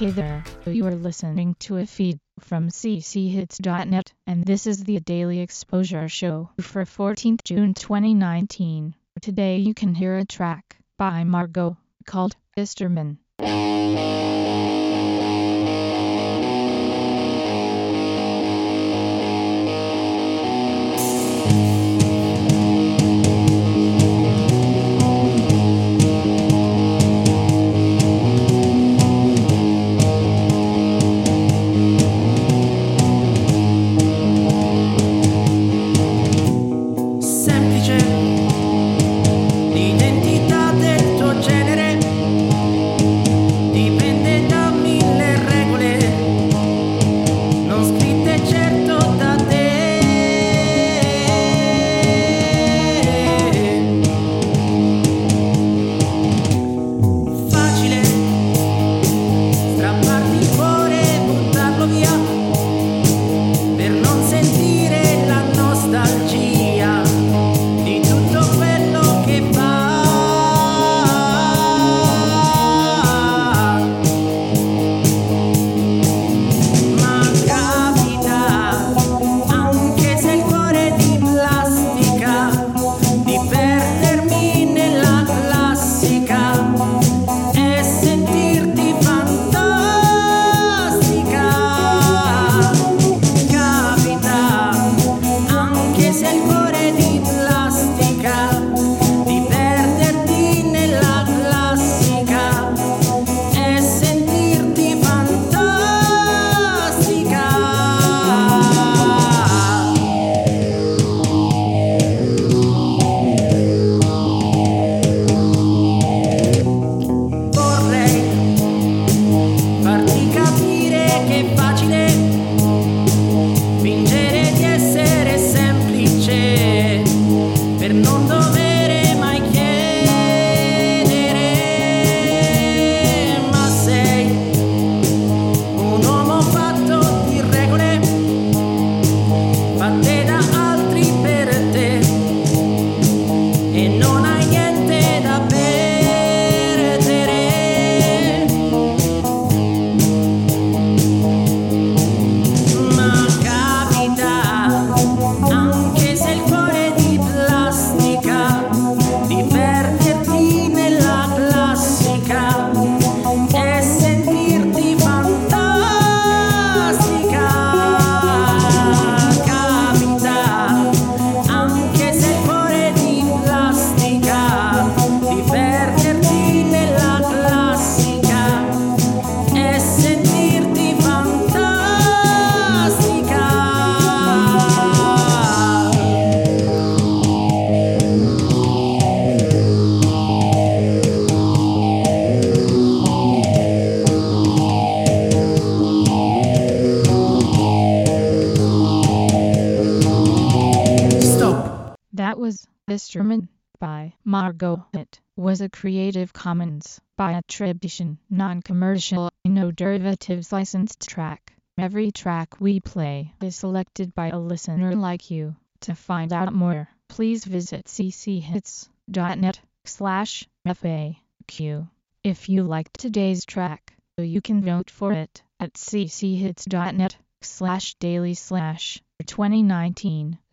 Hey there, you are listening to a feed from cchits.net, and this is the Daily Exposure Show for 14th June 2019. Today you can hear a track by Margot called Isterman. Was Isterman by Margot. It was a Creative Commons by attribution, non-commercial, no derivatives licensed track. Every track we play is selected by a listener like you. To find out more, please visit cchits.net slash FAQ. If you liked today's track, you can vote for it at cchits.net slash daily slash 2019